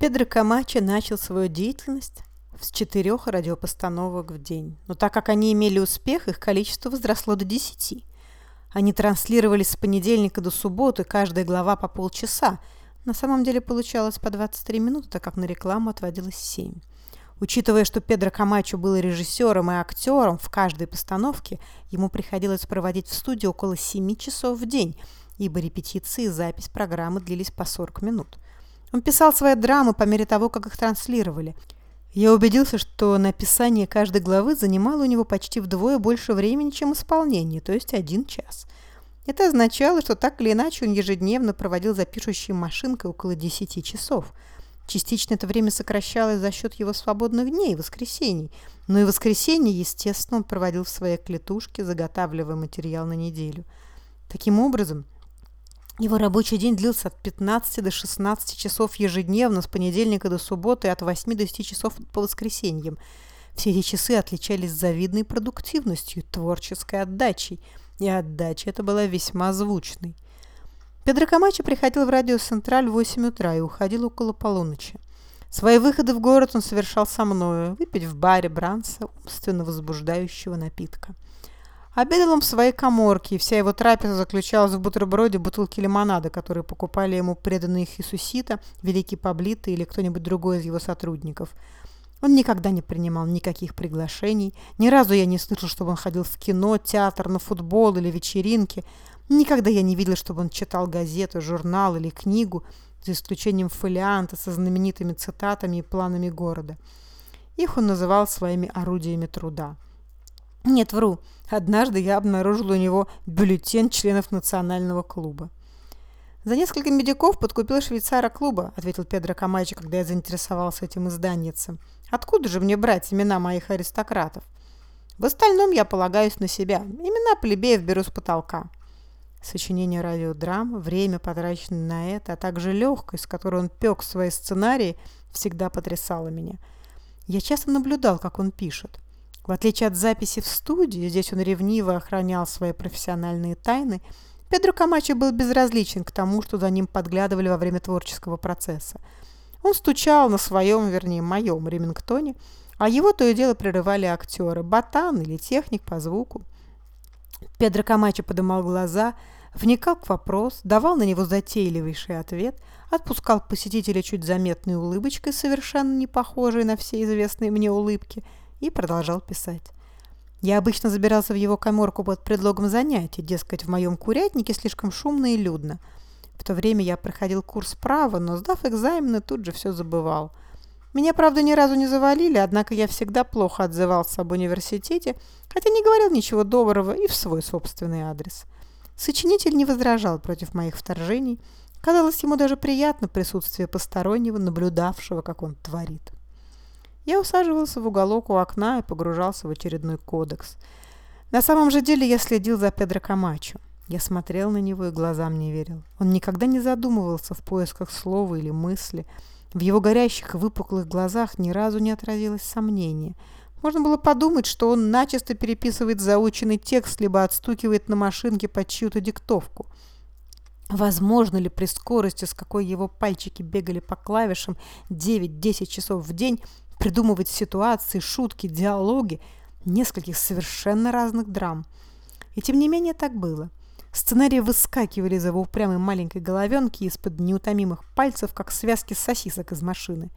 Педро Камачо начал свою деятельность с четырех радиопостановок в день. Но так как они имели успех, их количество возросло до десяти. Они транслировались с понедельника до субботы, каждая глава по полчаса. На самом деле получалось по 23 минуты, так как на рекламу отводилось 7. Учитывая, что Педро Камачо был режиссером и актером в каждой постановке, ему приходилось проводить в студии около 7 часов в день, ибо репетиции и запись программы длились по 40 минут. Он писал свои драмы по мере того, как их транслировали – я убедился, что написание каждой главы занимало у него почти вдвое больше времени, чем исполнение, то есть один час. Это означало, что так или иначе он ежедневно проводил за пишущей машинкой около 10 часов. Частично это время сокращалось за счет его свободных дней, воскресений. Но и воскресенье, естественно, он проводил в своей клетушке, заготавливая материал на неделю. Таким образом, его рабочий день длился от 15 до 16 часов ежедневно, с понедельника до субботы, от 8 до 10 часов по воскресеньям. Все эти часы отличались завидной продуктивностью, творческой отдачей, и отдача эта была весьма звучной. Педро Камачо приходил в радио «Централь» в 8 утра и уходил около полуночи. Свои выходы в город он совершал со мною, выпить в баре Бранса умственно возбуждающего напитка. Обедал он в своей коморке, и вся его трапеза заключалась в бутерброде бутылки лимонада, которые покупали ему преданные Хисусита, Великий Паблита или кто-нибудь другой из его сотрудников. Он никогда не принимал никаких приглашений. Ни разу я не слышал, чтобы он ходил в кино, театр, на футбол или вечеринки. Никогда я не видел, чтобы он читал газету, журнал или книгу, за исключением фолианта со знаменитыми цитатами и планами города. Их он называл своими орудиями труда. Нет, вру. Однажды я обнаружил у него бюллетень членов национального клуба. «За несколько медиков подкупил швейцара клуба», — ответил Педро Камачи, когда я заинтересовался этим изданницем. «Откуда же мне брать имена моих аристократов? В остальном я полагаюсь на себя. Имена плебеев беру с потолка». Сочинение радиодрам, время, потраченное на это, а также легкость, с которой он пек свои сценарии, всегда потрясало меня. Я часто наблюдал, как он пишет. В отличие от записи в студии, здесь он ревниво охранял свои профессиональные тайны, Педро Камачо был безразличен к тому, что за ним подглядывали во время творческого процесса. Он стучал на своем, вернее, моем ремингтоне, а его то и дело прерывали актеры, ботан или техник по звуку. Педро Камачо подымал глаза, вникал в вопрос, давал на него затейливейший ответ, отпускал посетителя чуть заметной улыбочкой, совершенно не похожей на все известные мне улыбки – и продолжал писать. Я обычно забирался в его коморку под предлогом занятий, дескать, в моем курятнике слишком шумно и людно. В то время я проходил курс права, но, сдав экзамены, тут же все забывал. Меня, правда, ни разу не завалили, однако я всегда плохо отзывался об университете, хотя не говорил ничего доброго и в свой собственный адрес. Сочинитель не возражал против моих вторжений. Казалось, ему даже приятно присутствие постороннего, наблюдавшего, как он творит. Я усаживался в уголок у окна и погружался в очередной кодекс. На самом же деле я следил за Педро Камачо. Я смотрел на него и глазам не верил. Он никогда не задумывался в поисках слова или мысли. В его горящих и выпуклых глазах ни разу не отразилось сомнения. Можно было подумать, что он начисто переписывает заученный текст, либо отстукивает на машинке под чью-то диктовку. Возможно ли при скорости, с какой его пальчики бегали по клавишам 9-10 часов в день, придумывать ситуации, шутки, диалоги нескольких совершенно разных драм. И тем не менее так было. Сценарии выскакивали из его упрямой маленькой головенки из-под неутомимых пальцев, как связки сосисок из машины.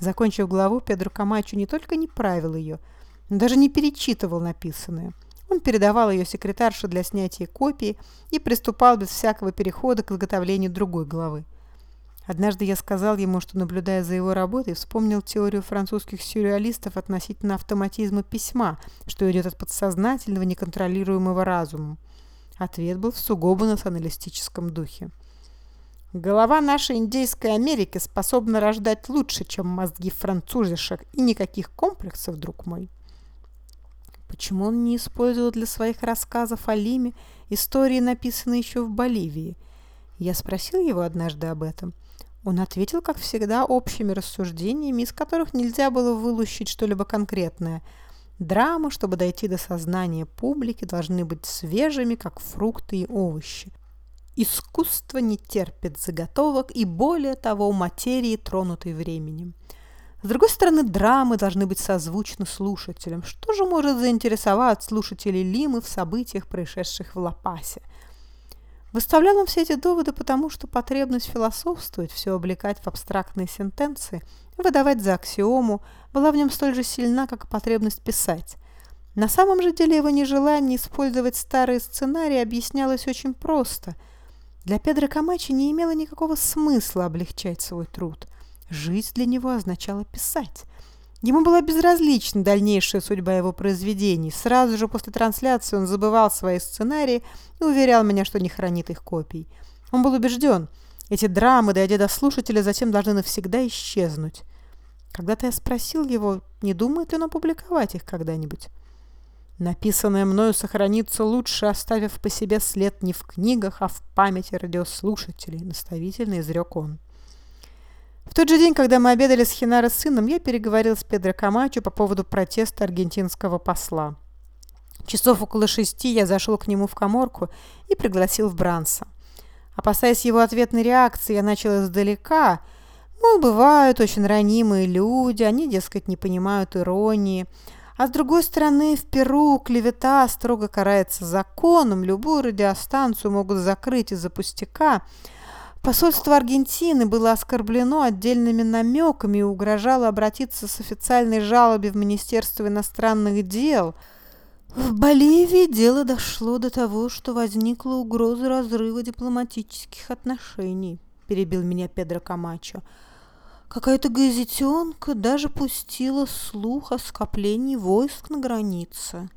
Закончив главу, Педро Камачо не только не правил ее, но даже не перечитывал написанное. Он передавал ее секретарше для снятия копии и приступал без всякого перехода к изготовлению другой главы. Однажды я сказал ему, что, наблюдая за его работой, вспомнил теорию французских сюрреалистов относительно автоматизма письма, что идет от подсознательного, неконтролируемого разума. Ответ был в сугубо националистическом духе. Голова нашей индейской Америки способна рождать лучше, чем мозги французишек, и никаких комплексов, друг мой. Почему он не использовал для своих рассказов о Лиме истории, написанные еще в Боливии? Я спросил его однажды об этом – он ответил, как всегда, общими рассуждениями, из которых нельзя было вылущить что-либо конкретное. Драмы, чтобы дойти до сознания публики, должны быть свежими, как фрукты и овощи. Искусство не терпит заготовок и, более того, материи, тронутой временем. С другой стороны, драмы должны быть созвучны слушателям. Что же может заинтересовать слушателей Лимы в событиях, происшедших в Лапасе? Выставлял он все эти доводы потому, что потребность философствовать, все облекать в абстрактные сентенции, выдавать за аксиому, была в нем столь же сильна, как и потребность писать. На самом же деле его нежелание использовать старые сценарии объяснялось очень просто. Для Педро Камачи не имело никакого смысла облегчать свой труд – Жить для него означало писать. Ему была безразлична дальнейшая судьба его произведений. Сразу же после трансляции он забывал свои сценарии и уверял меня, что не хранит их копий. Он был убежден, эти драмы, дойдя до слушателя, затем должны навсегда исчезнуть. Когда-то я спросил его, не думает ли он опубликовать их когда-нибудь. Написанное мною сохранится лучше, оставив по себе след не в книгах, а в памяти радиослушателей, наставительно изрек он. В тот же день, когда мы обедали с Хинаро сыном, я переговорил с Педро Камачо по поводу протеста аргентинского посла. Часов около шести я зашел к нему в коморку и пригласил в Бранса. Опасаясь его ответной реакции, я начал издалека. Мол, бывают очень ранимые люди, они, дескать, не понимают иронии. А с другой стороны, в Перу клевета строго карается законом, любую радиостанцию могут закрыть из-за пустяка – Посольство Аргентины было оскорблено отдельными намеками и угрожало обратиться с официальной жалобой в Министерство иностранных дел. В Боливии дело дошло до того, что возникла угроза разрыва дипломатических отношений, перебил меня Педро Камачо. Какая-то газетенка даже пустила слух о скоплении войск на границе.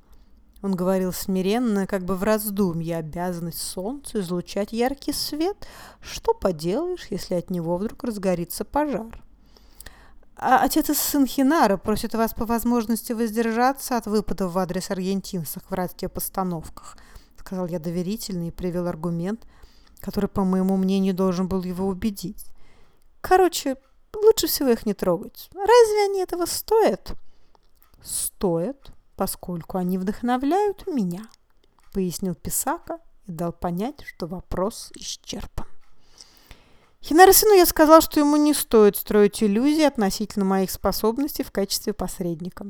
Он говорил смиренно, как бы в раздумье, обязанность солнцу излучать яркий свет. Что поделаешь, если от него вдруг разгорится пожар? А отец и сын Хинара просят вас по возможности воздержаться от выпадов в адрес аргентинцев в радиопостановках, сказал я доверительно и привел аргумент, который, по моему мнению, должен был его убедить. Короче, лучше всего их не трогать. Разве они этого стоят? Стоят, поскольку они вдохновляют меня», — пояснил Писака и дал понять, что вопрос исчерпан. Хинарисыну я сказал, что ему не стоит строить иллюзии относительно моих способностей в качестве посредника.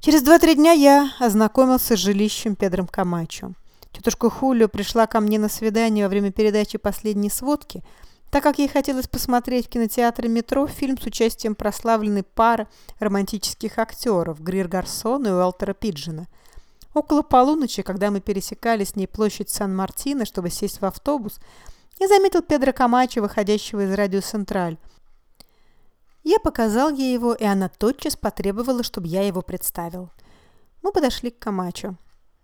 Через два-три дня я ознакомился с жилищем Педром Камачо. Тетушка Хулио пришла ко мне на свидание во время передачи последней сводки — так как ей хотелось посмотреть в кинотеатре «Метро» фильм с участием прославленной пары романтических актеров Грир Гарсона и Уэлтера Пиджина. Около полуночи, когда мы пересекали с ней площадь Сан-Мартино, чтобы сесть в автобус, я заметил Педро Камачо, выходящего из радио «Централь». Я показал ей его, и она тотчас потребовала, чтобы я его представил. Мы подошли к Камачо.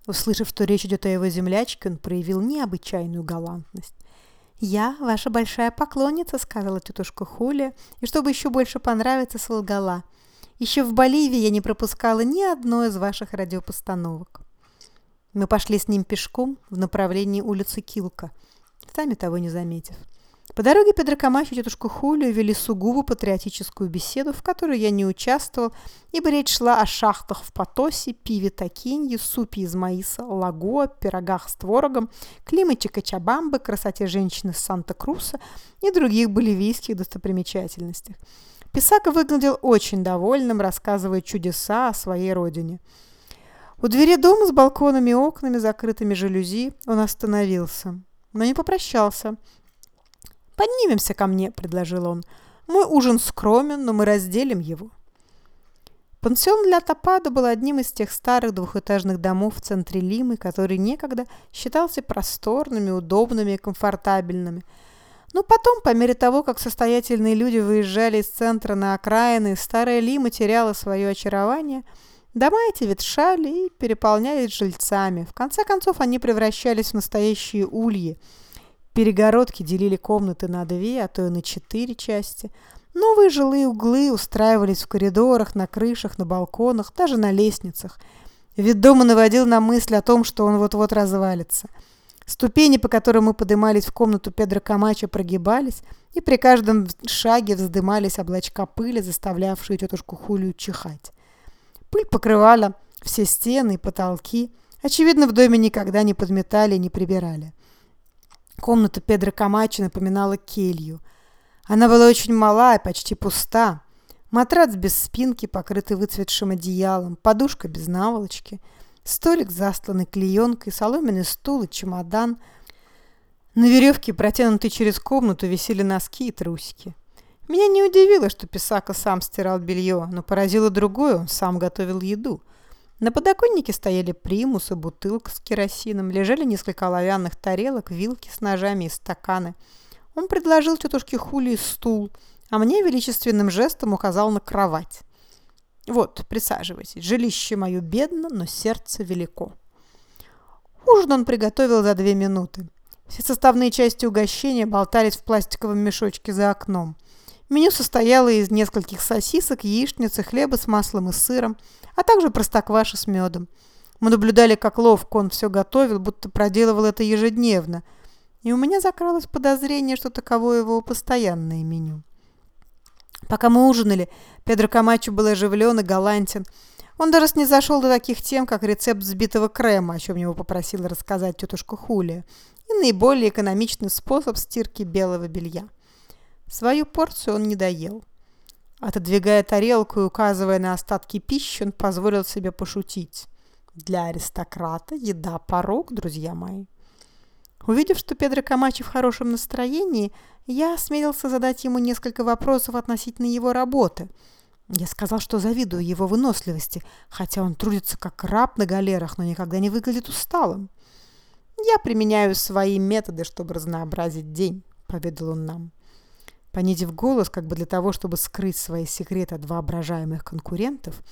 Услышав, что речь идет о его землячке, он проявил необычайную галантность. «Я ваша большая поклонница», — сказала тетушка Хуля, и чтобы еще больше понравиться, солгала. «Еще в Боливии я не пропускала ни одной из ваших радиопостановок». Мы пошли с ним пешком в направлении улицы Килка, сами того не заметив. По дороге Педро Камачо и тетушку Хулию вели сугубо патриотическую беседу, в которой я не участвовал, ибо речь шла о шахтах в Потосе, пиве Такинье, супе из маиса, лагоа, пирогах с творогом, климате Качабамбы, красоте женщины с Санта-Круса и других боливийских достопримечательностях. Писака выглядел очень довольным, рассказывая чудеса о своей родине. У двери дома с балконами и окнами, закрытыми жалюзи, он остановился, но не попрощался – «Поднимемся ко мне», — предложил он. «Мой ужин скромен, но мы разделим его». Пансион для Топада был одним из тех старых двухэтажных домов в центре Лимы, который некогда считался просторными, удобными и комфортабельными. Но потом, по мере того, как состоятельные люди выезжали из центра на окраины, старая Лима теряла свое очарование, дома эти ветшали и переполнялись жильцами. В конце концов, они превращались в настоящие ульи – Перегородки делили комнаты на две, а то и на четыре части. Новые жилые углы устраивались в коридорах, на крышах, на балконах, даже на лестницах. Вид дома наводил на мысль о том, что он вот-вот развалится. Ступени, по которым мы поднимались в комнату Педро Камачо, прогибались, и при каждом шаге вздымались облачка пыли, заставлявшие тетушку Хулию чихать. Пыль покрывала все стены и потолки. Очевидно, в доме никогда не подметали и не прибирали. Комната Педро Камачо напоминала келью. Она была очень мала и почти пуста. Матрац без спинки, покрытый выцветшим одеялом, подушка без наволочки, столик, застланный клеенкой, соломенный стул и чемодан. На веревке, протянутой через комнату, висели носки и трусики. Меня не удивило, что Писака сам стирал белье, но поразило другое, он сам готовил еду. На подоконнике стояли примус и бутылка с керосином, лежали несколько оловянных тарелок, вилки с ножами и стаканы. Он предложил тетушке Хулии стул, а мне величественным жестом указал на кровать. «Вот, присаживайтесь. Жилище мое бедно, но сердце велико». Ужин он приготовил за две минуты. Все составные части угощения болтались в пластиковом мешочке за окном. Меню состояло из нескольких сосисок, яичницы, хлеба с маслом и сыром, а также простокваши с медом. Мы наблюдали, как ловко он все готовил, будто проделывал это ежедневно. И у меня закралось подозрение, что таково его постоянное меню. Пока мы ужинали, Педро Камачо был оживлен и галантен. Он даже снизошел до таких тем, как рецепт взбитого крема, о чем его попросила рассказать тетушка Хулия, и наиболее экономичный способ стирки белого белья. Свою порцию он не доел. Отодвигая тарелку и указывая на остатки пищи, он позволил себе пошутить. Для аристократа еда – порог, друзья мои. Увидев, что Педро Камачи в хорошем настроении, я осмелился задать ему несколько вопросов относительно его работы. Я сказал, что завидую его выносливости, хотя он трудится как раб на галерах, но никогда не выглядит усталым. «Я применяю свои методы, чтобы разнообразить день», — поведал он нам. Понизив голос, как бы для того, чтобы скрыть свои секреты от воображаемых конкурентов,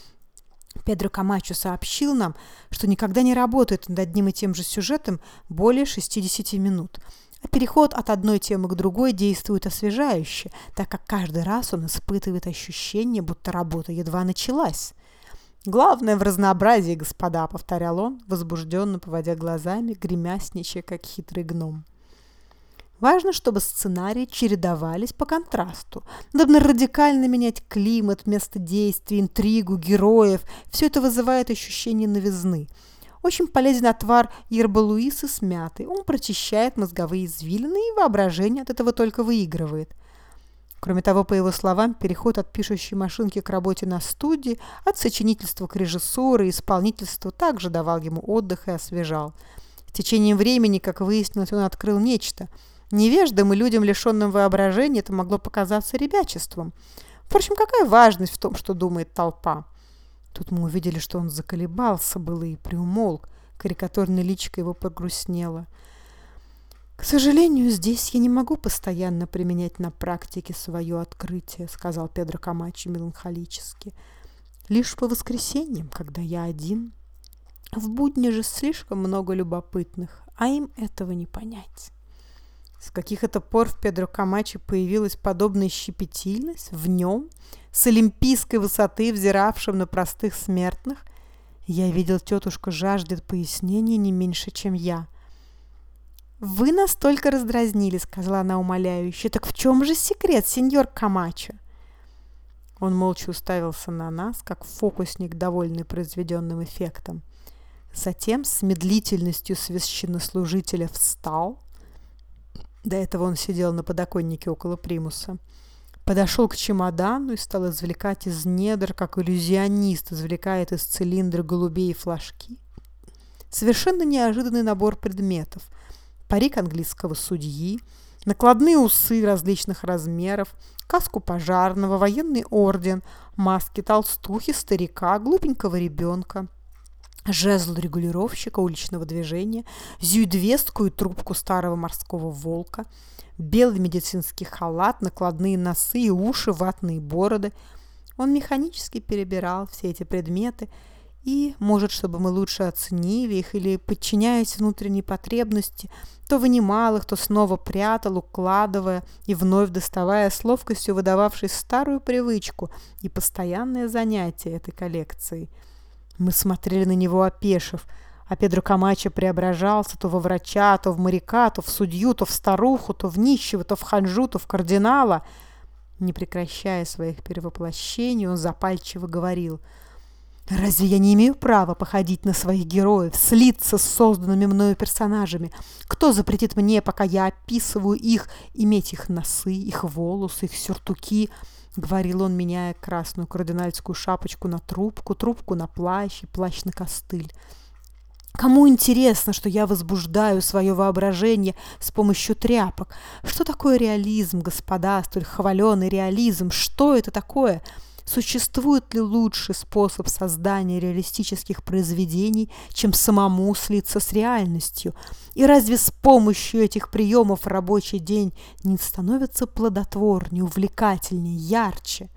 Педро Камачо сообщил нам, что никогда не работает над одним и тем же сюжетом более 60 минут, а переход от одной темы к другой действует освежающе, так как каждый раз он испытывает ощущение, будто работа едва началась. «Главное в разнообразии, господа», — повторял он, возбужденно поводя глазами, гремясничая, как хитрый гном. Важно, чтобы сценарии чередовались по контрасту. Надо радикально менять климат, место действия, интригу, героев. Все это вызывает ощущение новизны. Очень полезен отвар Ерба Луиса с мятой. Он прочищает мозговые извилины, и воображение от этого только выигрывает. Кроме того, по его словам, переход от пишущей машинки к работе на студии, от сочинительства к режиссуру и исполнительству также давал ему отдых и освежал. В течение времени, как выяснилось, он открыл нечто – Невеждам и людям, лишенным воображения, это могло показаться ребячеством. Впрочем, какая важность в том, что думает толпа? Тут мы увидели, что он заколебался было и приумолк. Карикатурная личка его погрустнела. «К сожалению, здесь я не могу постоянно применять на практике свое открытие», сказал Педро Камачи меланхолически. «Лишь по воскресеньям, когда я один. В будни же слишком много любопытных, а им этого не понять». С каких это пор в Педро Камачи появилась подобная щепетильность в нем, с олимпийской высоты, взиравшим на простых смертных? Я видел, тетушка жаждет пояснений не меньше, чем я. «Вы настолько раздразнили», — сказала она умоляюще. «Так в чем же секрет, сеньор Камачо?» Он молча уставился на нас, как фокусник, довольный произведенным эффектом. Затем с медлительностью священнослужителя встал, до этого он сидел на подоконнике около примуса. Подошел к чемодану и стал извлекать из недр, как иллюзионист извлекает из цилиндра голубей и флажки. Совершенно неожиданный набор предметов. Парик английского судьи, накладные усы различных размеров, каску пожарного, военный орден, маски толстухи, старика, глупенького ребенка – жезл регулировщика уличного движения, зюдвестку и трубку старого морского волка, белый медицинский халат, накладные носы и уши, ватные бороды. Он механически перебирал все эти предметы и, может, чтобы мы лучше оценили их или, подчиняясь внутренней потребности, то вынимал их, то снова прятал, укладывая и вновь доставая с ловкостью выдававшей старую привычку и постоянное занятие этой коллекцией – мы смотрели на него, опешив, а Педро Камачо преображался то во врача, то в моряка, то в судью, то в старуху, то в нищего, то в ханжу, то в кардинала. Не прекращая своих перевоплощений, он запальчиво говорил. Разве я не имею права походить на своих героев, слиться с созданными мною персонажами? Кто запретит мне, пока я описываю их, иметь их носы, их волосы, их сюртуки?» — говорил он, меняя красную кардинальскую шапочку на трубку, трубку на плащ и плащ на костыль. Кому интересно, что я возбуждаю свое воображение с помощью тряпок? Что такое реализм, господа, столь хваленый реализм? Что это такое? Существует ли лучший способ создания реалистических произведений, чем самому слиться с реальностью? И разве с помощью этих приемов рабочий день не становится плодотворнее, увлекательнее, ярче?